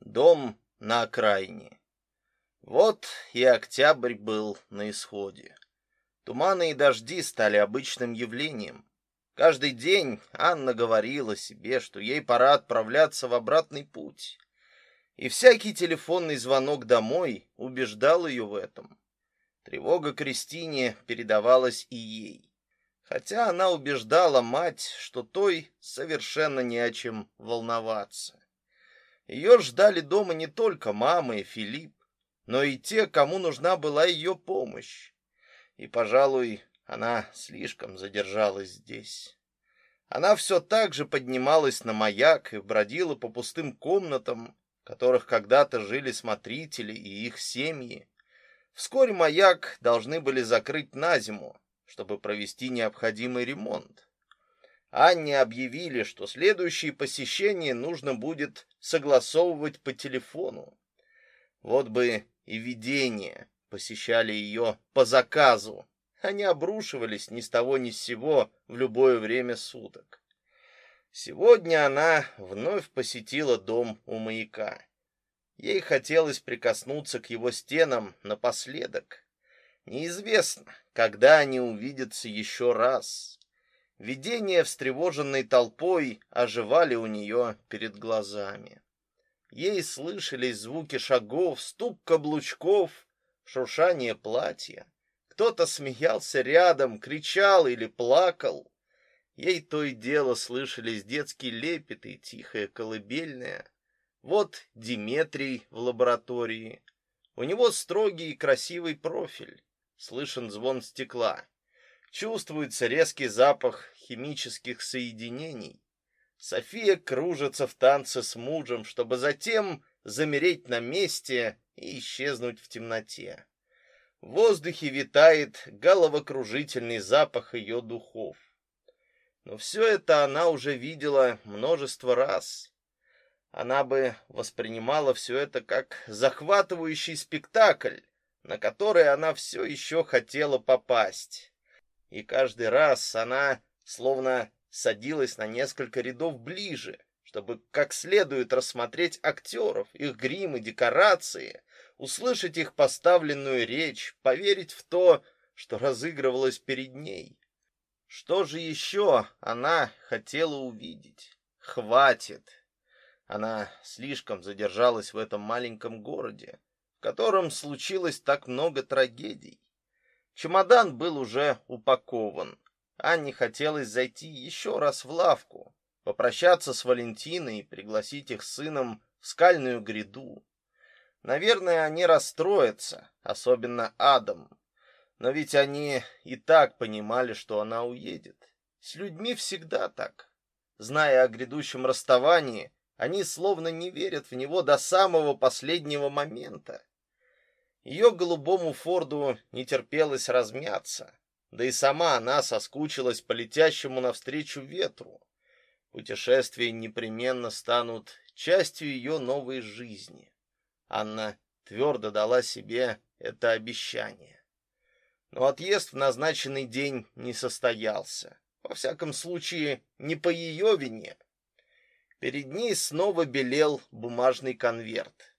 Дом на окраине. Вот и октябрь был на исходе. Туманы и дожди стали обычным явлением. Каждый день Анна говорила себе, что ей пора отправляться в обратный путь. И всякий телефонный звонок домой убеждал ее в этом. Тревога Кристине передавалась и ей. Хотя она убеждала мать, что той совершенно не о чем волноваться. Ее ждали дома не только мама и Филипп, но и те, кому нужна была ее помощь. И, пожалуй, она слишком задержалась здесь. Она все так же поднималась на маяк и бродила по пустым комнатам, в которых когда-то жили смотрители и их семьи. Вскоре маяк должны были закрыть на зиму, чтобы провести необходимый ремонт. Анне объявили, что следующие посещения нужно будет согласовывать по телефону. Вот бы и видения посещали ее по заказу. Они обрушивались ни с того ни с сего в любое время суток. Сегодня она вновь посетила дом у маяка. Ей хотелось прикоснуться к его стенам напоследок. Неизвестно, когда они увидятся еще раз. Видения, встревоженной толпой, оживали у нее перед глазами. Ей слышались звуки шагов, стук каблучков, шуршание платья. Кто-то смеялся рядом, кричал или плакал. Ей то и дело слышались детский лепет и тихое колыбельное. Вот Диметрий в лаборатории. У него строгий и красивый профиль. Слышен звон стекла. Чувствуется резкий запах химических соединений. София кружится в танце с мужем, чтобы затем замереть на месте и исчезнуть в темноте. В воздухе витает головокружительный запах ее духов. Но все это она уже видела множество раз. Она бы воспринимала все это как захватывающий спектакль, на который она все еще хотела попасть и каждый раз она словно садилась на несколько рядов ближе, чтобы как следует рассмотреть актеров, их грим и декорации, услышать их поставленную речь, поверить в то, что разыгрывалось перед ней. Что же еще она хотела увидеть? Хватит. Она слишком задержалась в этом маленьком городе, в котором случилось так много трагедий. Чемодан был уже упакован. Анне хотелось зайти еще раз в лавку, попрощаться с Валентиной и пригласить их сыном в скальную гряду. Наверное, они расстроятся, особенно Адам. Но ведь они и так понимали, что она уедет. С людьми всегда так. Зная о грядущем расставании, они словно не верят в него до самого последнего момента. Ее голубому Форду не терпелось размяться, да и сама она соскучилась по летящему навстречу ветру. Путешествия непременно станут частью ее новой жизни. Анна твердо дала себе это обещание. Но отъезд в назначенный день не состоялся. Во всяком случае, не по ее вине. Перед ней снова белел бумажный конверт.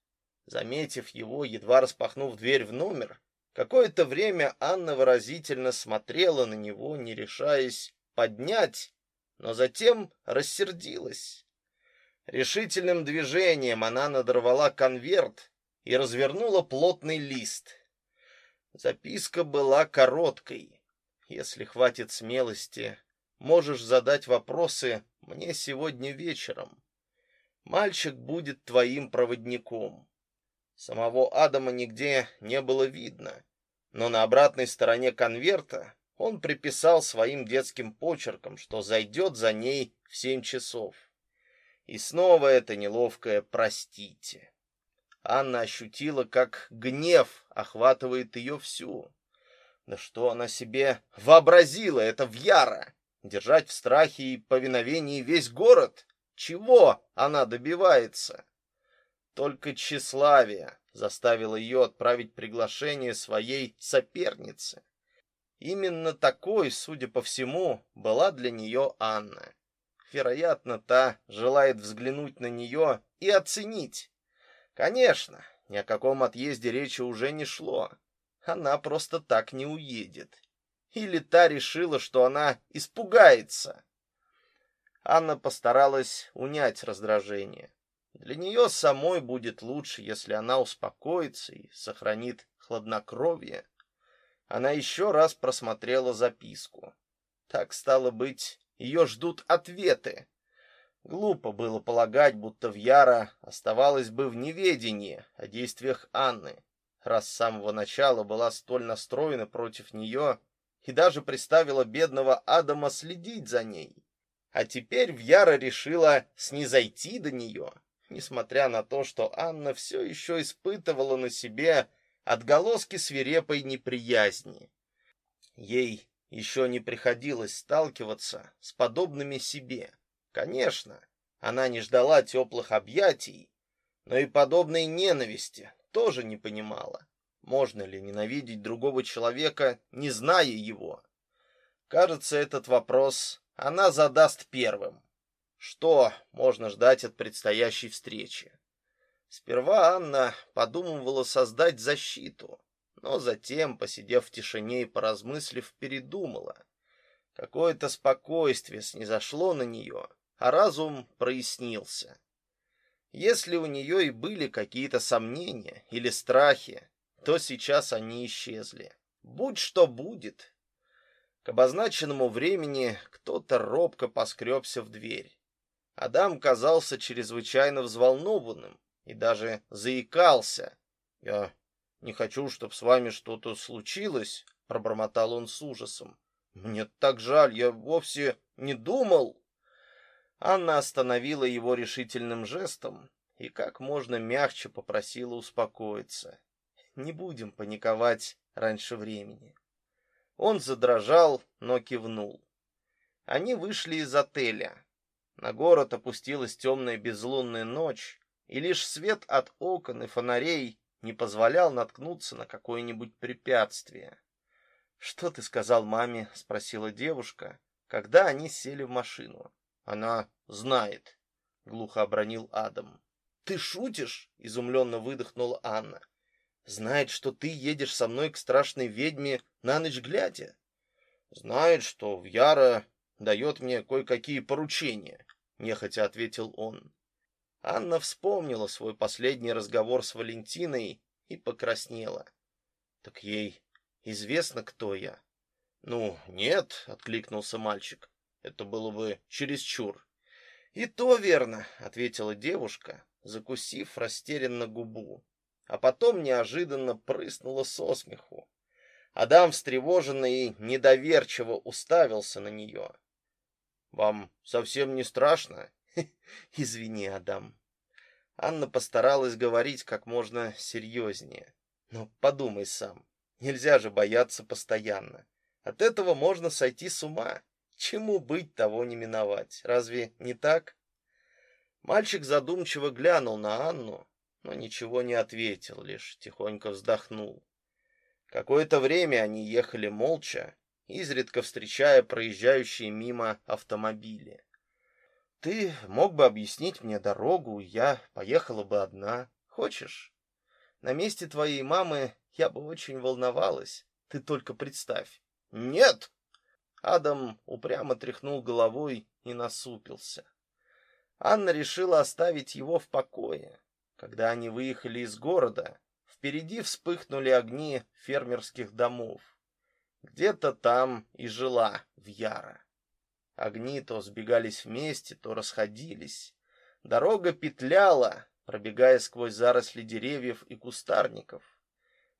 Заметив его, едва распахнув дверь в номер, какое-то время Анна выразительно смотрела на него, не решаясь поднять, но затем рассердилась. Решительным движением она надорвала конверт и развернула плотный лист. Записка была короткой. Если хватит смелости, можешь задать вопросы мне сегодня вечером. Мальчик будет твоим проводником. Самого Адама нигде не было видно, но на обратной стороне конверта он приписал своим детским почерком, что зайдет за ней в семь часов. И снова это неловкое «простите». Анна ощутила, как гнев охватывает ее всю. Да что она себе вообразила, это в яро Держать в страхе и повиновении весь город? Чего она добивается? Только тщеславие заставило ее отправить приглашение своей сопернице. Именно такой, судя по всему, была для нее Анна. Вероятно, та желает взглянуть на нее и оценить. Конечно, ни о каком отъезде речи уже не шло. Она просто так не уедет. Или та решила, что она испугается. Анна постаралась унять раздражение. Для нее самой будет лучше, если она успокоится и сохранит хладнокровие. Она еще раз просмотрела записку. Так стало быть, ее ждут ответы. Глупо было полагать, будто Вьяра оставалась бы в неведении о действиях Анны, раз с самого начала была столь настроена против нее и даже приставила бедного Адама следить за ней. А теперь Вьяра решила снизойти до нее, несмотря на то, что Анна все еще испытывала на себе отголоски свирепой неприязни. Ей еще не приходилось сталкиваться с подобными себе. Конечно, она не ждала теплых объятий, но и подобной ненависти тоже не понимала. Можно ли ненавидеть другого человека, не зная его? Кажется, этот вопрос она задаст первым. Что можно ждать от предстоящей встречи? Сперва Анна подумывала создать защиту, но затем, посидев в тишине и поразмыслив, передумала. Какое-то спокойствие снизошло на нее, а разум прояснился. Если у нее и были какие-то сомнения или страхи, то сейчас они исчезли. Будь что будет. К обозначенному времени кто-то робко поскребся в дверь. Адам казался чрезвычайно взволнованным и даже заикался. Я не хочу, чтобы с вами что-то случилось, пробормотал он с ужасом. Мне так жаль, я вовсе не думал. Анна остановила его решительным жестом и как можно мягче попросила успокоиться. Не будем паниковать раньше времени. Он задрожал, но кивнул. Они вышли из отеля. На город опустилась темная безлунная ночь, и лишь свет от окон и фонарей не позволял наткнуться на какое-нибудь препятствие. "Что ты сказал маме?" спросила девушка, когда они сели в машину. "Она знает", глухо обронил Адам. "Ты шутишь?" изумленно выдохнула Анна. "Знает, что ты едешь со мной к страшной ведьме на ночь глядя. Знает, что в Яра дает мне кое-какие поручения", нехотя ответил он. Анна вспомнила свой последний разговор с Валентиной и покраснела. Так ей известно, кто я. Ну, нет, откликнулся мальчик. Это было бы чересчур. И то верно, ответила девушка, закусив растерянно губу, а потом неожиданно прыснула со смеху. Адам встревоженный и недоверчиво уставился на нее. Вам совсем не страшно? Извини, Адам. Анна постаралась говорить как можно серьезнее. Но подумай сам, нельзя же бояться постоянно. От этого можно сойти с ума. Чему быть, того не миновать. Разве не так? Мальчик задумчиво глянул на Анну, но ничего не ответил, лишь тихонько вздохнул. Какое-то время они ехали молча, изредка встречая проезжающие мимо автомобили. Ты мог бы объяснить мне дорогу, я поехала бы одна. Хочешь? На месте твоей мамы я бы очень волновалась. Ты только представь. Нет. Адам упрямо тряхнул головой и насупился. Анна решила оставить его в покое. Когда они выехали из города, впереди вспыхнули огни фермерских домов. Где-то там и жила Вьяра. Огни то сбегались вместе, то расходились. Дорога петляла, пробегая сквозь заросли деревьев и кустарников.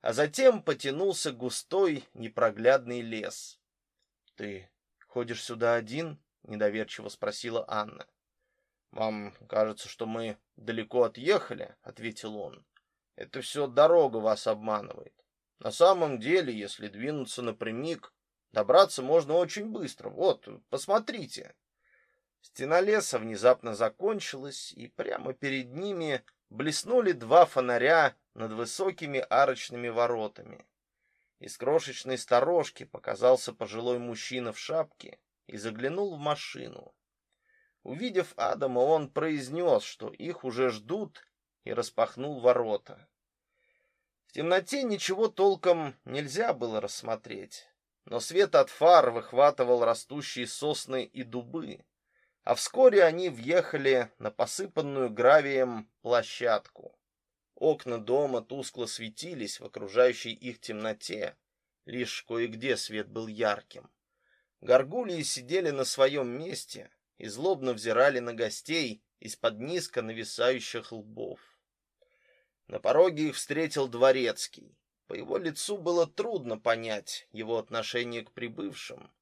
А затем потянулся густой, непроглядный лес. Ты ходишь сюда один? недоверчиво спросила Анна. Вам кажется, что мы далеко отъехали, ответил он. Это все дорога вас обманывает. На самом деле, если двинуться напрямик, Добраться можно очень быстро. Вот, посмотрите. Стена леса внезапно закончилась, и прямо перед ними блеснули два фонаря над высокими арочными воротами. Из крошечной сторожки показался пожилой мужчина в шапке и заглянул в машину. Увидев Адама, он произнес, что их уже ждут, и распахнул ворота. В темноте ничего толком нельзя было рассмотреть, но свет от фар выхватывал растущие сосны и дубы, а вскоре они въехали на посыпанную гравием площадку. Окна дома тускло светились в окружающей их темноте, лишь кое-где свет был ярким. Горгульи сидели на своем месте и злобно взирали на гостей из-под низко нависающих лбов. На пороге их встретил дворецкий. По его лицу было трудно понять его отношение к прибывшим,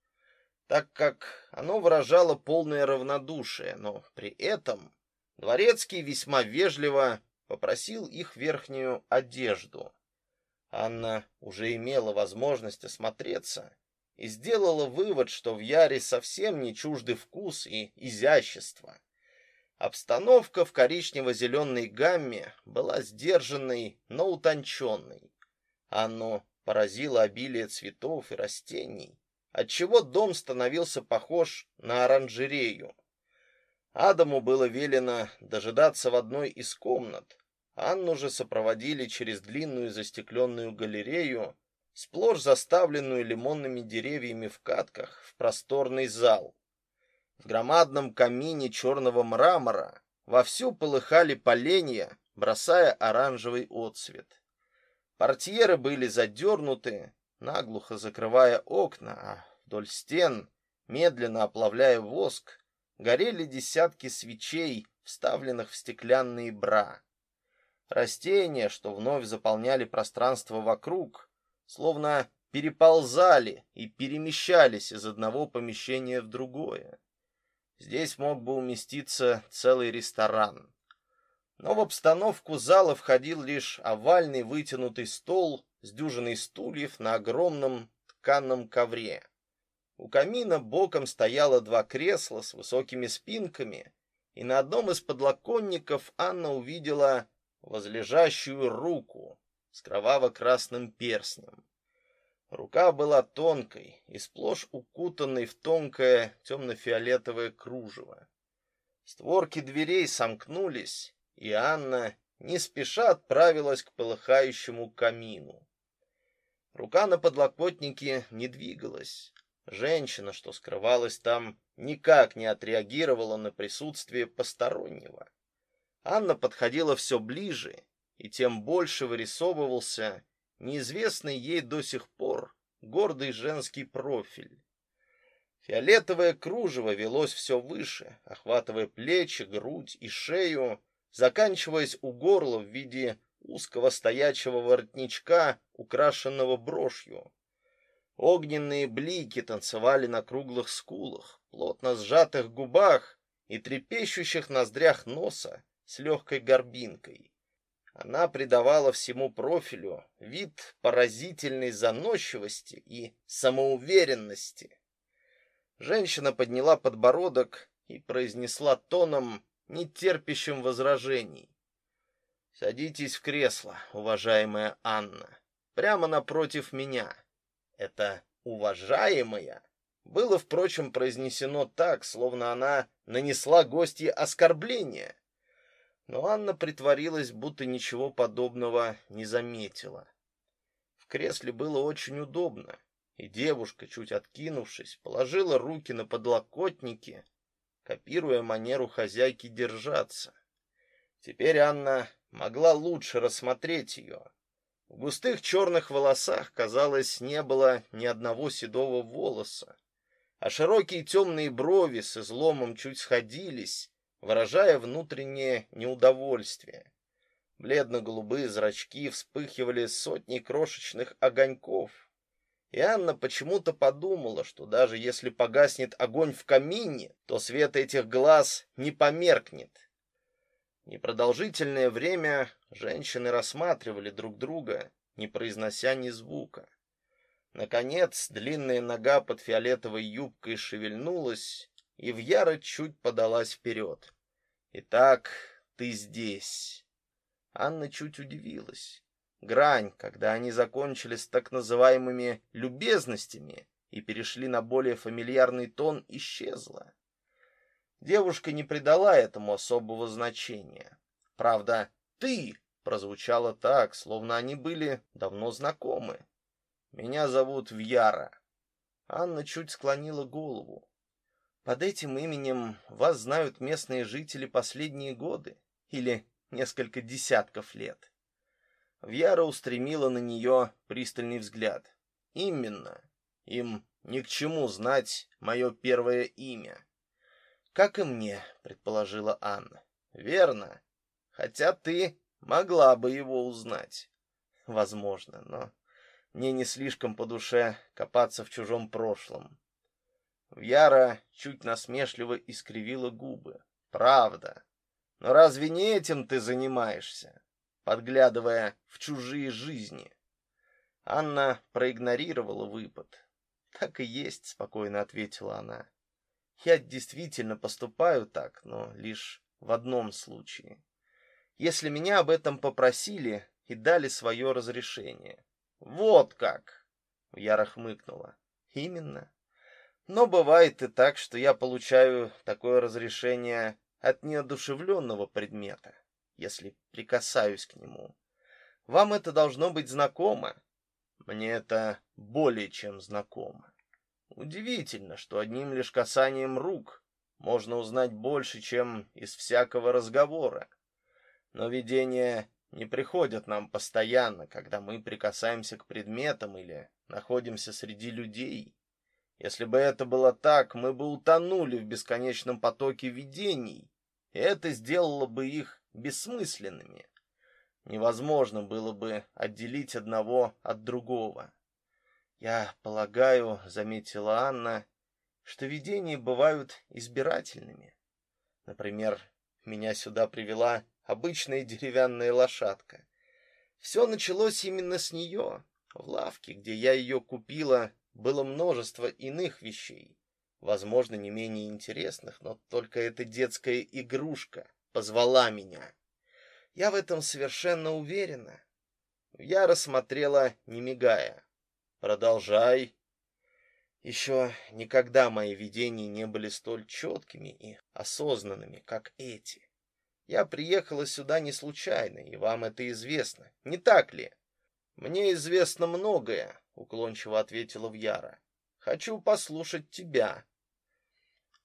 так как оно выражало полное равнодушие, но при этом дворецкий весьма вежливо попросил их верхнюю одежду. Анна уже имела возможность осмотреться и сделала вывод, что в Яре совсем не чужды вкус и изящество. Обстановка в коричнево-зеленой гамме была сдержанной, но утонченной. Оно поразило обилие цветов и растений, отчего дом становился похож на оранжерею. Адаму было велено дожидаться в одной из комнат. Анну же сопроводили через длинную застекленную галерею, сплошь заставленную лимонными деревьями в катках, в просторный зал. В громадном камине черного мрамора вовсю полыхали поленья, бросая оранжевый отсвет. Портьеры были задернуты, наглухо закрывая окна, а вдоль стен, медленно оплавляя воск, горели десятки свечей, вставленных в стеклянные бра. Растения, что вновь заполняли пространство вокруг, словно переползали и перемещались из одного помещения в другое. Здесь мог бы уместиться целый ресторан. Но в обстановку зала входил лишь овальный вытянутый стол с дюжиной стульев на огромном тканом ковре. У камина боком стояло два кресла с высокими спинками, и на одном из подлоконников Анна увидела возлежащую руку с кроваво-красным перстнем. Рука была тонкой и сплошь укутанной в тонкое темно-фиолетовое кружево. Створки дверей сомкнулись, и Анна не спеша отправилась к полыхающему камину. Рука на подлокотнике не двигалась. Женщина, что скрывалась там, никак не отреагировала на присутствие постороннего. Анна подходила все ближе, и тем больше вырисовывался неизвестный ей до сих пор гордый женский профиль. Фиолетовое кружево велось все выше, охватывая плечи, грудь и шею, заканчиваясь у горла в виде узкого стоячего воротничка, украшенного брошью. Огненные блики танцевали на круглых скулах, плотно сжатых губах и трепещущих ноздрях носа с легкой горбинкой. Она придавала всему профилю вид поразительной заносчивости и самоуверенности. Женщина подняла подбородок и произнесла тоном, не терпящим возражений: "Садитесь в кресло, уважаемая Анна, прямо напротив меня. Это уважаемая было, впрочем, произнесено так, словно она нанесла гостье оскорбление но Анна притворилась, будто ничего подобного не заметила. В кресле было очень удобно, и девушка, чуть откинувшись, положила руки на подлокотники, копируя манеру хозяйки держаться. Теперь Анна могла лучше рассмотреть ее. В густых черных волосах, казалось, не было ни одного седого волоса, а широкие темные брови с изломом чуть сходились, выражая внутреннее неудовольствие. Бледно-голубые зрачки вспыхивали сотней крошечных огоньков. И Анна почему-то подумала, что даже если погаснет огонь в камине, то свет этих глаз не померкнет. Непродолжительное время женщины рассматривали друг друга, не произнося ни звука. Наконец, длинная нога под фиолетовой юбкой шевельнулась, и в Яра чуть подалась вперед. «Итак, ты здесь». Анна чуть удивилась. Грань, когда они закончили с так называемыми любезностями и перешли на более фамильярный тон, исчезла. Девушка не придала этому особого значения. Правда, ты!» прозвучало так, словно они были давно знакомы. «Меня зовут Вьяра». Анна чуть склонила голову. «Под этим именем вас знают местные жители последние годы или несколько десятков лет». Вьяра устремила на нее пристальный взгляд. «Именно. Им ни к чему знать мое первое имя». «Как и мне», — предположила Анна. «Верно. Хотя ты могла бы его узнать. Возможно, но мне не слишком по душе копаться в чужом прошлом. Вяра чуть насмешливо искривила губы. Правда. Но разве не этим ты занимаешься, подглядывая в чужие жизни? Анна проигнорировала выпад. Так и есть, спокойно ответила она. Я действительно поступаю так, но лишь в одном случае если меня об этом попросили и дали свое разрешение. Вот как. Яра хмыкнула. Именно. Но бывает и так, что я получаю такое разрешение от неодушевленного предмета, если прикасаюсь к нему. Вам это должно быть знакомо. Мне это более чем знакомо. Удивительно, что одним лишь касанием рук можно узнать больше, чем из всякого разговора. Но видения не приходят нам постоянно, когда мы прикасаемся к предметам или находимся среди людей. Если бы это было так, мы бы утонули в бесконечном потоке видений, и это сделало бы их бессмысленными. Невозможно было бы отделить одного от другого. Я полагаю, заметила Анна, что видения бывают избирательными. Например, меня сюда привела обычная деревянная лошадка. Все началось именно с нее. В лавке, где я ее купила, было множество иных вещей, возможно, не менее интересных, но только эта детская игрушка позвала меня. Я в этом совершенно уверена. Я рассмотрела, не мигая. Продолжай. Еще никогда мои видения не были столь четкими и осознанными, как эти. Я приехала сюда не случайно, и вам это известно, не так ли? Мне известно многое, уклончиво ответила Вьяра. Хочу послушать тебя.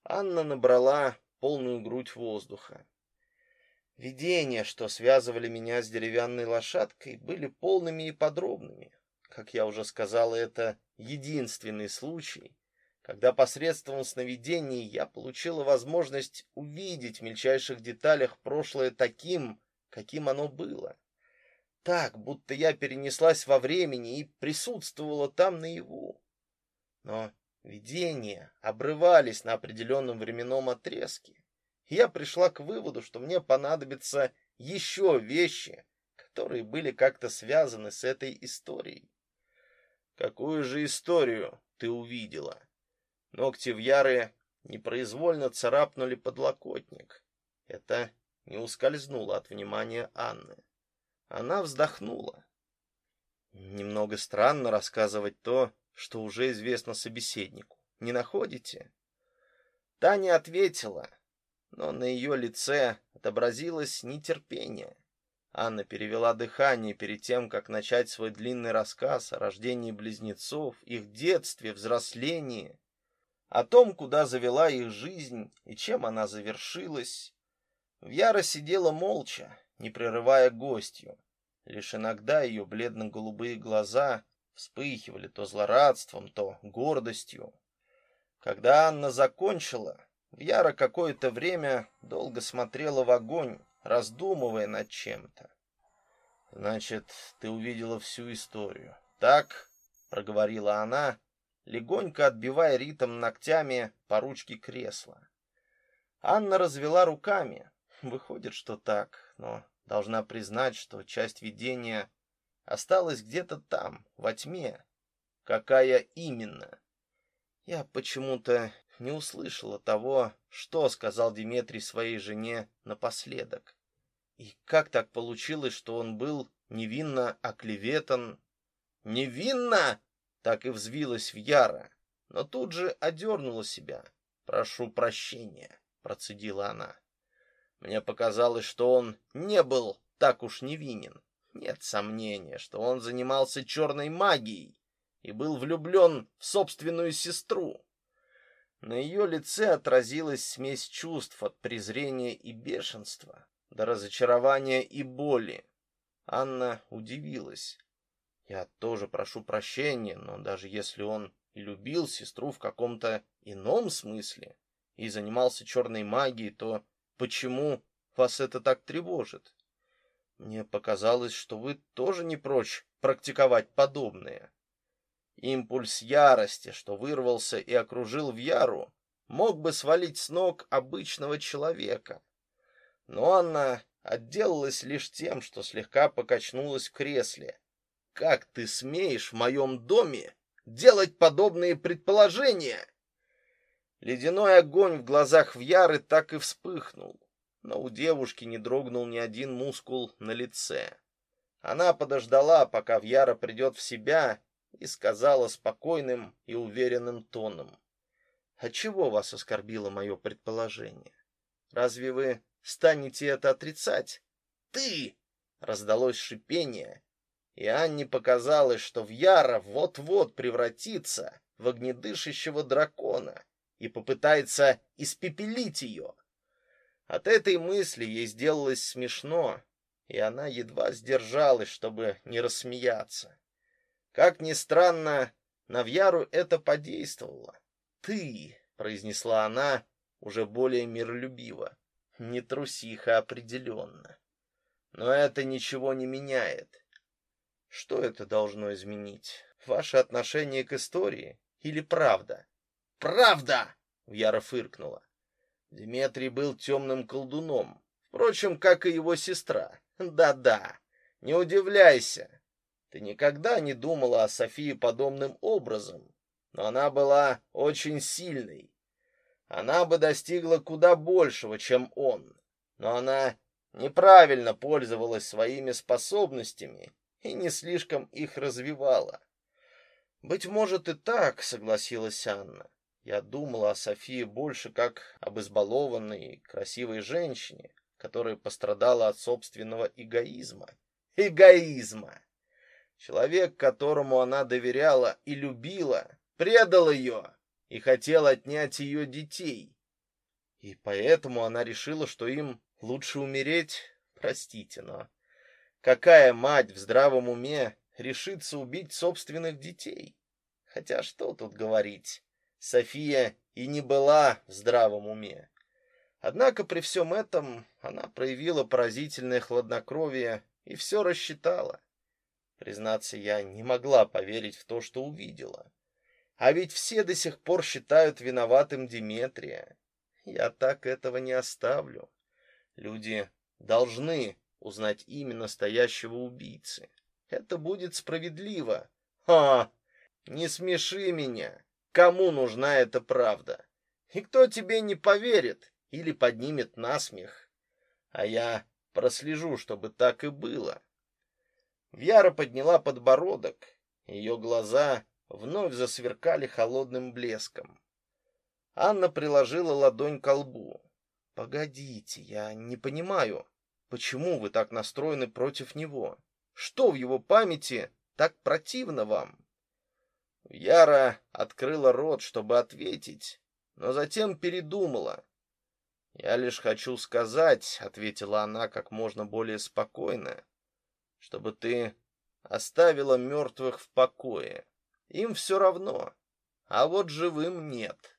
Анна набрала полную грудь воздуха. Видения, что связывали меня с деревянной лошадкой, были полными и подробными. Как я уже сказала, это единственный случай, когда посредством сновидений я получила возможность увидеть в мельчайших деталях прошлое таким, каким оно было. Так, будто я перенеслась во времени и присутствовала там наяву. Но видения обрывались на определенном временном отрезке. Я пришла к выводу, что мне понадобятся еще вещи, которые были как-то связаны с этой историей. Какую же историю ты увидела? Ногти в Яры непроизвольно царапнули подлокотник. Это не ускользнуло от внимания Анны. Она вздохнула. Немного странно рассказывать то, что уже известно собеседнику. Не находите? Таня ответила, но на ее лице отобразилось нетерпение. Анна перевела дыхание перед тем, как начать свой длинный рассказ о рождении близнецов, их детстве, взрослении о том, куда завела их жизнь и чем она завершилась. Вьяра сидела молча, не прерывая гостью. Лишь иногда ее бледно-голубые глаза вспыхивали то злорадством, то гордостью. Когда Анна закончила, Вьяра какое-то время долго смотрела в огонь, раздумывая над чем-то. Значит, ты увидела всю историю. Так, проговорила она, легонько отбивая ритм ногтями по ручке кресла. Анна развела руками. Выходит, что так, но должна признать, что часть видения осталась где-то там, во тьме. Какая именно? Я почему-то не услышала того, что сказал Дмитрий своей жене напоследок. И как так получилось, что он был невинно оклеветан? Невинно? так и взвилась в яро, но тут же одернула себя. "Прошу прощения", процедила она. Мне показалось, что он не был так уж невинен. Нет сомнения, что он занимался черной магией и был влюблен в собственную сестру. На ее лице отразилась смесь чувств от презрения и бешенства до разочарования и боли. Анна удивилась. Я тоже прошу прощения, но даже если он и любил сестру в каком-то ином смысле и занимался черной магией, то почему вас это так тревожит? Мне показалось, что вы тоже не прочь практиковать подобное. Импульс ярости, что вырвался и окружил в Яру, мог бы свалить с ног обычного человека. Но Анна отделалась лишь тем, что слегка покачнулась в кресле. Как ты смеешь в моем доме делать подобные предположения? Ледяной огонь в глазах Вьяры так и вспыхнул, но у девушки не дрогнул ни один мускул на лице. Она подождала, пока Вьяра придет в себя, и сказала спокойным и уверенным тоном: "А чего вас оскорбило мое предположение? Разве вы станете это отрицать?" "Ты!" раздалось шипение, и Анне показалось, что Вьяра вот-вот превратится в огнедышащего дракона и попытается испепелить ее. От этой мысли ей сделалось смешно, и она едва сдержалась, чтобы не рассмеяться. Как ни странно, на Вьяру это подействовало. «Ты», — произнесла она уже более миролюбиво, — «не трусиха определенно. Но это ничего не меняет. Что это должно изменить? Ваше отношение к истории или правда? Правда, Вяра фыркнула. Дмитрий был темным колдуном, впрочем, как и его сестра. Да-да. Не удивляйся. Ты никогда не думала о Софии подобным образом, но она была очень сильной. Она бы достигла куда большего, чем он. Но она неправильно пользовалась своими способностями и не слишком их развивала. Быть может и так, согласилась Анна. Я думала о Софии больше как об избалованной, красивой женщине, которая пострадала от собственного эгоизма. Эгоизма. Человек, которому она доверяла и любила, предал ее и хотел отнять ее детей. И поэтому она решила, что им лучше умереть. Простите, но Какая мать в здравом уме решится убить собственных детей? Хотя что тут говорить? София и не была в здравом уме. Однако при всем этом она проявила поразительное хладнокровие и все рассчитала. Признаться, я не могла поверить в то, что увидела. А ведь все до сих пор считают виноватым Диметрия. Я так этого не оставлю. Люди должны узнать имя настоящего убийцы. Это будет справедливо. Ха! Не смеши меня. Кому нужна эта правда? И кто тебе не поверит или поднимет насмех? А я прослежу, чтобы так и было. Вяра подняла подбородок. Ее глаза вновь засверкали холодным блеском. Анна приложила ладонь к лбу. Погодите, я не понимаю. Почему вы так настроены против него? Что в его памяти так противно вам? Яра открыла рот, чтобы ответить, но затем передумала. Я лишь хочу сказать, ответила она как можно более спокойно, чтобы ты оставила мертвых в покое. Им все равно, а вот живым нет.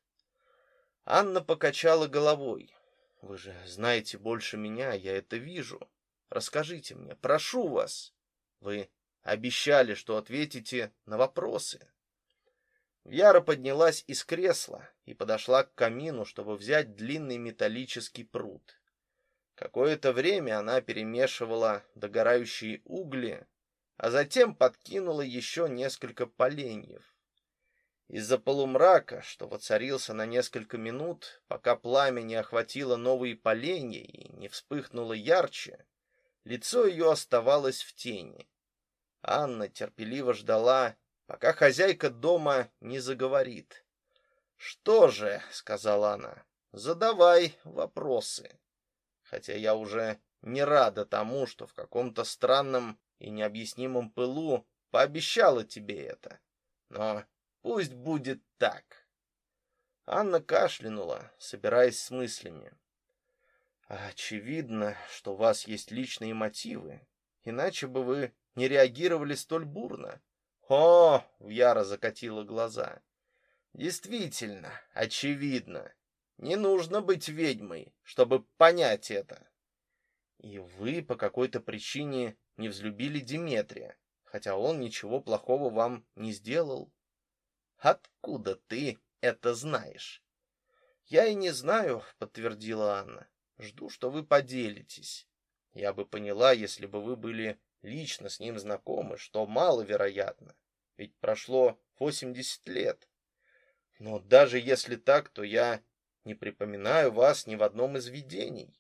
Анна покачала головой. Вы же знаете больше меня, я это вижу. Расскажите мне, прошу вас. Вы обещали, что ответите на вопросы. Вяра поднялась из кресла и подошла к камину, чтобы взять длинный металлический прут. Какое-то время она перемешивала догорающие угли, а затем подкинула еще несколько поленьев. Из-за полумрака, что воцарился на несколько минут, пока пламя не охватило новые поленья и не вспыхнуло ярче, лицо ее оставалось в тени. Анна терпеливо ждала, пока хозяйка дома не заговорит. "Что же", сказала она. "Задавай вопросы. Хотя я уже не рада тому, что в каком-то странном и необъяснимом пылу пообещала тебе это. Но пусть будет так. Анна кашлянула, собираясь с мыслями. Очевидно, что у вас есть личные мотивы, иначе бы вы не реагировали столь бурно. О, Яра закатила глаза. Действительно, очевидно. Не нужно быть ведьмой, чтобы понять это. И вы по какой-то причине не взлюбили Диметрия, хотя он ничего плохого вам не сделал. Откуда ты это знаешь? Я и не знаю, подтвердила Анна. Жду, что вы поделитесь. Я бы поняла, если бы вы были лично с ним знакомы, что маловероятно, ведь прошло 80 лет. Но даже если так, то я не припоминаю вас ни в одном из видений.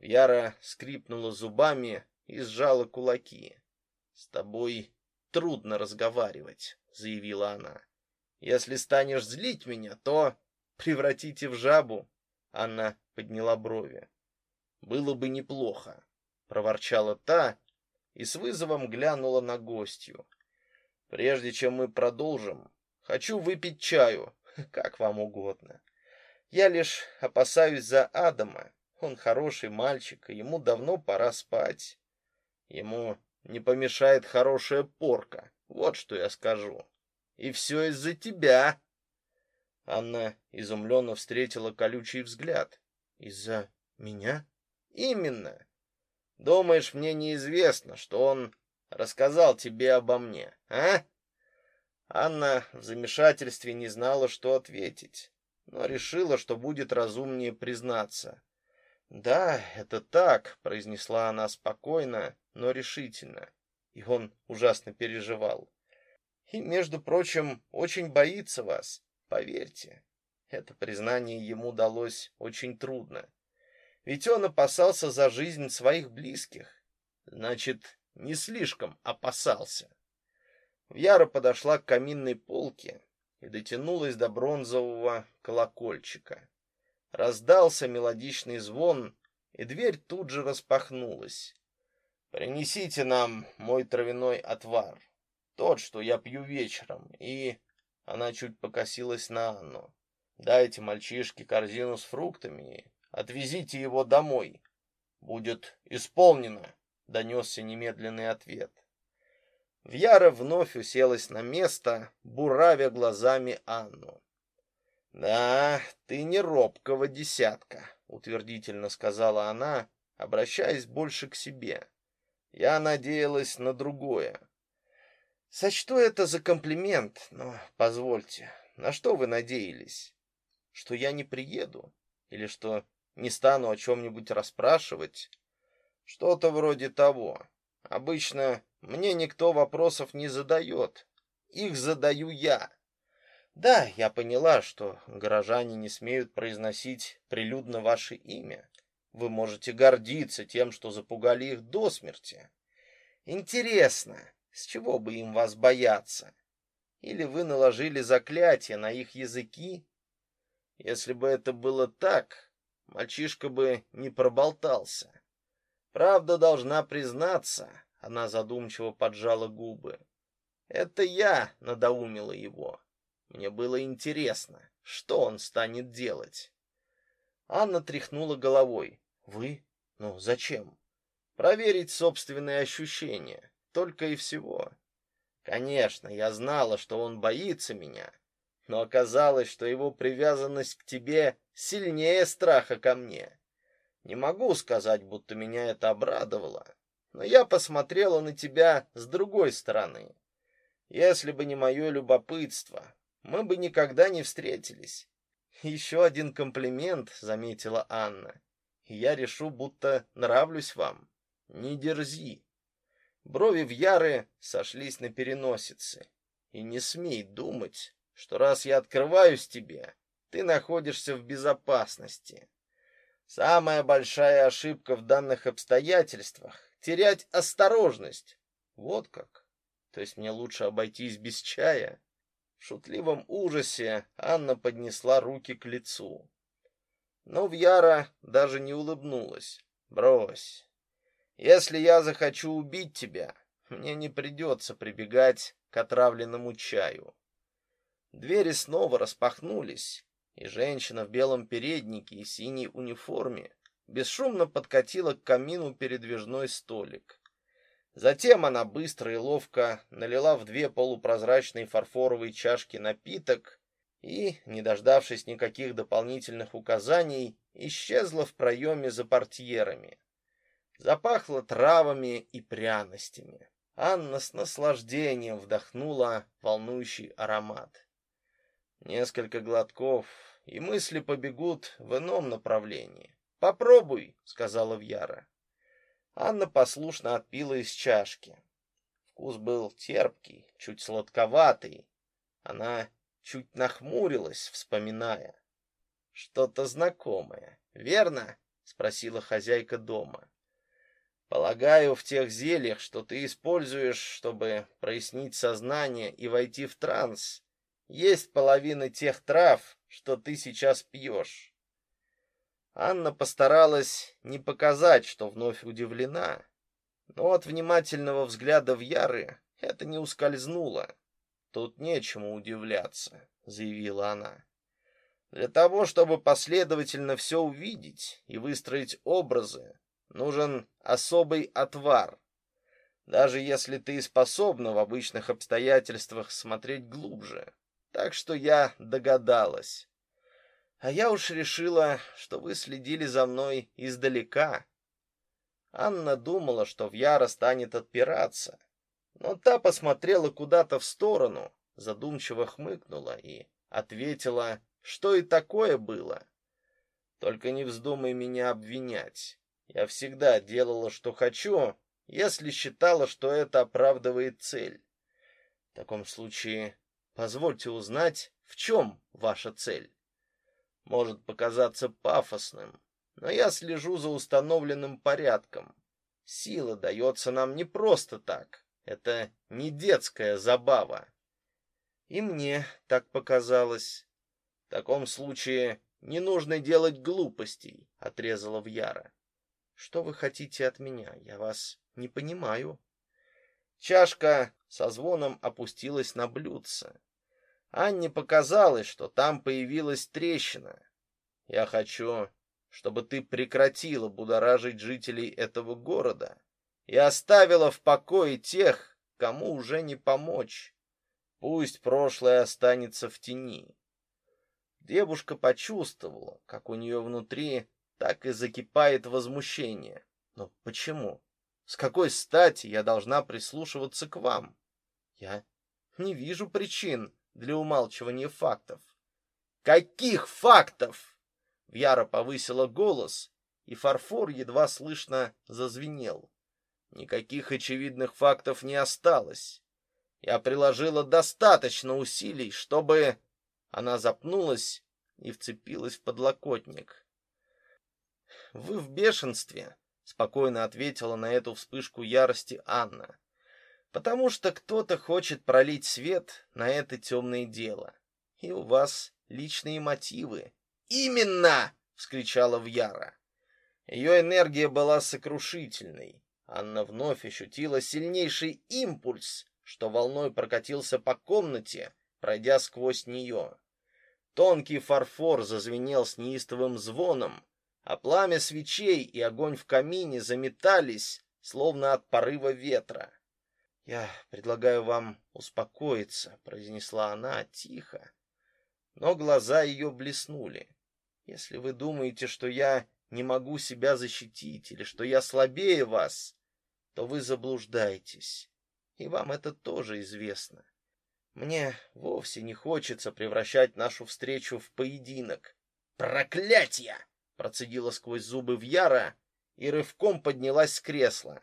Яра скрипнула зубами и сжала кулаки. С тобой трудно разговаривать, заявила она. Если станешь злить меня, то превратите в жабу. Анна подняла брови. Было бы неплохо, проворчала та и с вызовом глянула на гостью. Прежде чем мы продолжим, хочу выпить чаю, как вам угодно. Я лишь опасаюсь за Адама. Он хороший мальчик, и ему давно пора спать. Ему не помешает хорошая порка. Вот что я скажу. И все из-за тебя. Анна изумленно встретила колючий взгляд. Из-за меня? Именно. Думаешь, мне неизвестно, что он рассказал тебе обо мне, а? Анна в замешательстве не знала, что ответить, но решила, что будет разумнее признаться. "Да, это так", произнесла она спокойно, но решительно. И он ужасно переживал. И, между прочим, очень боится вас, поверьте. Это признание ему далось очень трудно. Ведь он опасался за жизнь своих близких. Значит, не слишком опасался. Вяра подошла к каминной полке и дотянулась до бронзового колокольчика. Раздался мелодичный звон, и дверь тут же распахнулась. Принесите нам мой травяной отвар, тот, что я пью вечером, и она чуть покосилась на Анну. Дайте мальчишке корзину с фруктами Отвезите его домой. Будет исполнено, донесся немедленный ответ. Вьяра вновь уселась на место, буравя глазами Анну. Да, ты не робкого десятка, утвердительно сказала она, обращаясь больше к себе. Я надеялась на другое. Сочту это за комплимент, но позвольте, на что вы надеялись? Что я не приеду или что не стану о чем нибудь расспрашивать. Что-то вроде того. Обычно мне никто вопросов не задает. Их задаю я. Да, я поняла, что горожане не смеют произносить прилюдно ваше имя. Вы можете гордиться тем, что запугали их до смерти. Интересно, с чего бы им вас бояться? Или вы наложили заклятие на их языки? Если бы это было так, мальчишка бы не проболтался. Правда, должна признаться, она задумчиво поджала губы. Это я надоумила его. Мне было интересно, что он станет делать. Анна тряхнула головой. Вы? Ну, зачем? Проверить собственные ощущения, только и всего. Конечно, я знала, что он боится меня, но оказалось, что его привязанность к тебе сильнее страха ко мне. Не могу сказать, будто меня это обрадовало, но я посмотрела на тебя с другой стороны. Если бы не мое любопытство, мы бы никогда не встретились. Еще один комплимент, заметила Анна. Я решу, будто нравлюсь вам. Не дерзи. Брови в Яры сошлись на переносице. И не смей думать, что раз я открываюсь тебе, ты находишься в безопасности. Самая большая ошибка в данных обстоятельствах терять осторожность. Вот как. То есть мне лучше обойтись без чая. В шутливом ужасе Анна поднесла руки к лицу. Но Вьяра даже не улыбнулась. Брось. Если я захочу убить тебя, мне не придется прибегать к отравленному чаю. Двери снова распахнулись, и женщина в белом переднике и синей униформе бесшумно подкатила к камину передвижной столик. Затем она быстро и ловко налила в две полупрозрачные фарфоровые чашки напиток и, не дождавшись никаких дополнительных указаний, исчезла в проеме за портьерами. Запахло травами и пряностями. Анна с наслаждением вдохнула волнующий аромат. Несколько глотков, и мысли побегут в ином направлении. Попробуй, сказала Вьяра. Анна послушно отпила из чашки. Вкус был терпкий, чуть сладковатый. Она чуть нахмурилась, вспоминая. Что-то знакомое, верно? спросила хозяйка дома. Полагаю, в тех зельях, что ты используешь, чтобы прояснить сознание и войти в транс, есть половина тех трав, что ты сейчас пьешь. Анна постаралась не показать, что вновь удивлена, но от внимательного взгляда в Яры это не ускользнуло. Тут нечему удивляться, заявила она. Для того, чтобы последовательно все увидеть и выстроить образы, нужен особый отвар. Даже если ты способна в обычных обстоятельствах смотреть глубже. Так что я догадалась. А я уж решила, что вы следили за мной издалека. Анна думала, что Вьяра станет отпираться, но та посмотрела куда-то в сторону, задумчиво хмыкнула и ответила, что и такое было. Только не вздумай меня обвинять. Я всегда делала, что хочу, если считала, что это оправдывает цель. В таком случае, позвольте узнать, в чем ваша цель. Может показаться пафосным, но я слежу за установленным порядком. Сила дается нам не просто так. Это не детская забава. И мне так показалось. В таком случае не нужно делать глупостей, отрезала Вьяра. Что вы хотите от меня? Я вас не понимаю. Чашка со звоном опустилась на блюдце. Анне показалось, что там появилась трещина. Я хочу, чтобы ты прекратила будоражить жителей этого города и оставила в покое тех, кому уже не помочь. Пусть прошлое останется в тени. Девушка почувствовала, как у нее внутри так и закипает возмущение. Но почему? С какой стати я должна прислушиваться к вам? Я не вижу причин для умалчивания фактов. Каких фактов? Вяра повысила голос, и фарфор едва слышно зазвенел. Никаких очевидных фактов не осталось. Я приложила достаточно усилий, чтобы Она запнулась и вцепилась в подлокотник. Вы в бешенстве, спокойно ответила на эту вспышку ярости Анна. Потому что кто-то хочет пролить свет на это темное дело. И у вас личные мотивы. Именно, вскричала Вьяра. Ее энергия была сокрушительной. Анна вновь ощутила сильнейший импульс, что волной прокатился по комнате, пройдя сквозь нее. Тонкий фарфор зазвенел с неистовым звоном, а пламя свечей и огонь в камине заметались, словно от порыва ветра. Я предлагаю вам успокоиться, произнесла она тихо, но глаза ее блеснули. Если вы думаете, что я не могу себя защитить или что я слабее вас, то вы заблуждаетесь. И вам это тоже известно. Мне вовсе не хочется превращать нашу встречу в поединок. Проклятье! Процедила сквозь зубы Вьяра и рывком поднялась с кресла.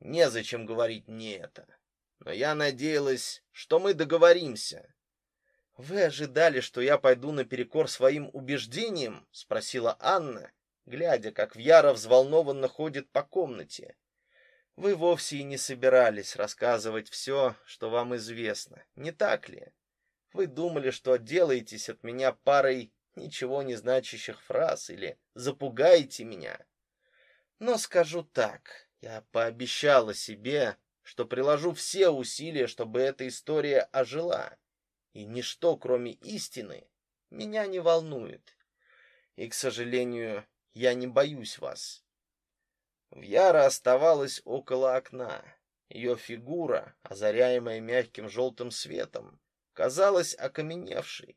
Незачем говорить мне это. Но я надеялась, что мы договоримся. Вы ожидали, что я пойду наперекор своим убеждениям, спросила Анна, глядя, как Вьяра взволнованно ходит по комнате. Вы вовсе и не собирались рассказывать все, что вам известно, не так ли? Вы думали, что отделаетесь от меня парой ничего не значащих фраз или запугаете меня. Но скажу так, я пообещала себе, что приложу все усилия, чтобы эта история ожила. И ничто, кроме истины, меня не волнует. И, к сожалению, я не боюсь вас. Вьяра оставалась около окна. Ее фигура, озаряемая мягким желтым светом, казалась окаменевшей.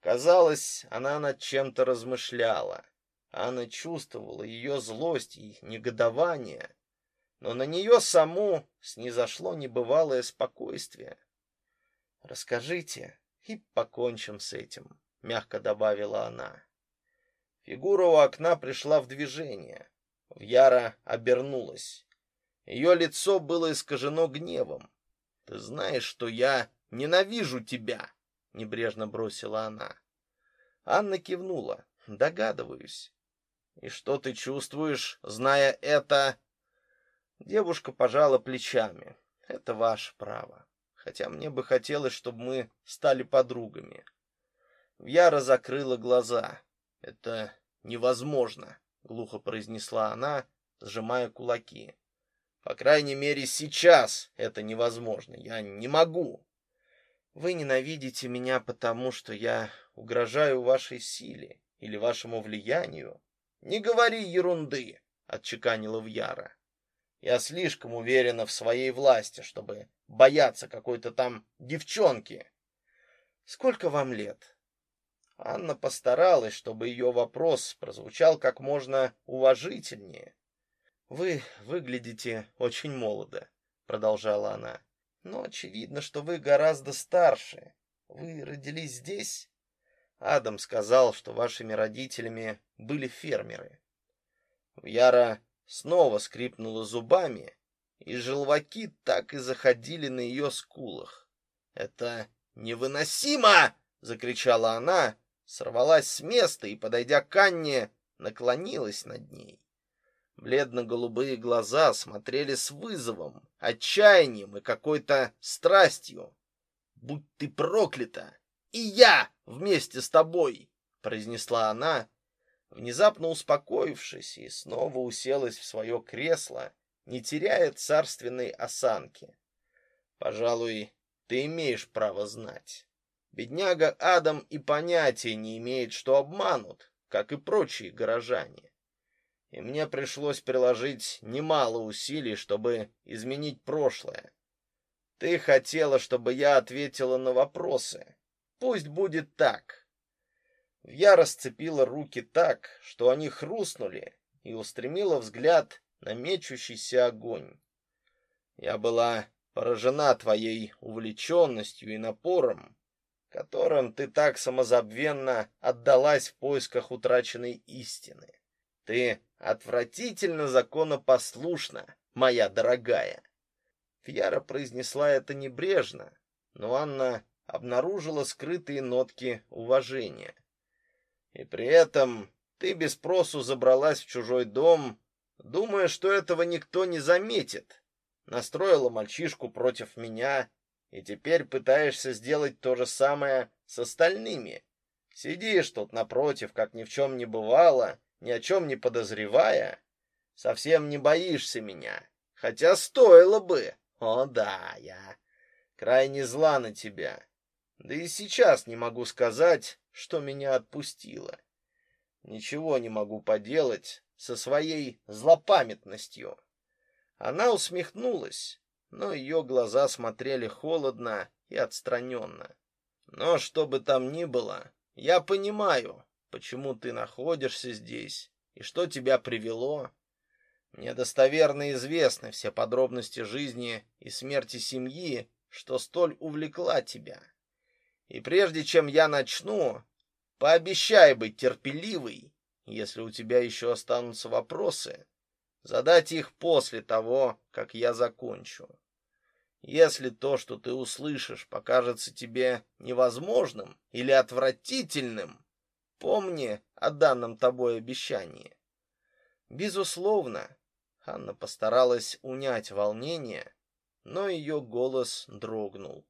Казалось, она над чем-то размышляла. Анна чувствовала ее злость и негодование, но на нее саму снизошло небывалое спокойствие. «Расскажите, и покончим с этим», — мягко добавила она. Фигура у окна пришла в движение. Вьяра обернулась. Ее лицо было искажено гневом. «Ты знаешь, что я ненавижу тебя!» — небрежно бросила она. Анна кивнула. «Догадываюсь. И что ты чувствуешь, зная это? Девушка пожала плечами. Это ваше право. Хотя мне бы хотелось, чтобы мы стали подругами. Яра закрыла глаза. Это невозможно, глухо произнесла она, сжимая кулаки. По крайней мере, сейчас это невозможно. Я не могу. Вы ненавидите меня потому, что я угрожаю вашей силе или вашему влиянию, не говори ерунды, отчеканила Вьяра. Я слишком уверена в своей власти, чтобы бояться какой-то там девчонки. Сколько вам лет? Анна постаралась, чтобы ее вопрос прозвучал как можно уважительнее. Вы выглядите очень молодо, продолжала она. Но очевидно, что вы гораздо старше. Вы родились здесь? Адам сказал, что вашими родителями были фермеры. Яра снова скрипнула зубами, и желваки так и заходили на ее скулах. «Это невыносимо!» — закричала она, сорвалась с места и, подойдя к Анне, наклонилась над ней. Бледно-голубые глаза смотрели с вызовом, отчаянием и какой-то страстью. «Будь ты проклята! И я вместе с тобой!» — произнесла она, внезапно успокоившись, и снова уселась в свое кресло, не теряя царственной осанки. «Пожалуй, ты имеешь право знать. Бедняга Адам и понятия не имеет, что обманут, как и прочие горожане. И мне пришлось приложить немало усилий, чтобы изменить прошлое. Ты хотела, чтобы я ответила на вопросы. Пусть будет так. Я расцепила руки так, что они хрустнули, и устремила взгляд на мечущийся огонь. Я была поражена твоей увлеченностью и напором, которым ты так самозабвенно отдалась в поисках утраченной истины. Ты отвратительно законопослушна, моя дорогая. Фьяра произнесла это небрежно, но Анна обнаружила скрытые нотки уважения. И при этом ты без спросу забралась в чужой дом, думая, что этого никто не заметит. Настроила мальчишку против меня, и теперь пытаешься сделать то же самое с остальными. Сидишь тут напротив, как ни в чем не бывало, ни о чем не подозревая, совсем не боишься меня, хотя стоило бы. О да, я крайне зла на тебя. Да и сейчас не могу сказать, что меня отпустило. Ничего не могу поделать со своей злопамятностью. Она усмехнулась, но ее глаза смотрели холодно и отстраненно. Но что бы там ни было, я понимаю, почему ты находишься здесь и что тебя привело. Мне достоверно известны все подробности жизни и смерти семьи, что столь увлекла тебя. И прежде чем я начну, пообещай быть терпеливой, если у тебя еще останутся вопросы, задать их после того, как я закончу. Если то, что ты услышишь, покажется тебе невозможным или отвратительным, помни о данном тобой обещании. Безусловно, Анна постаралась унять волнение, но ее голос дрогнул.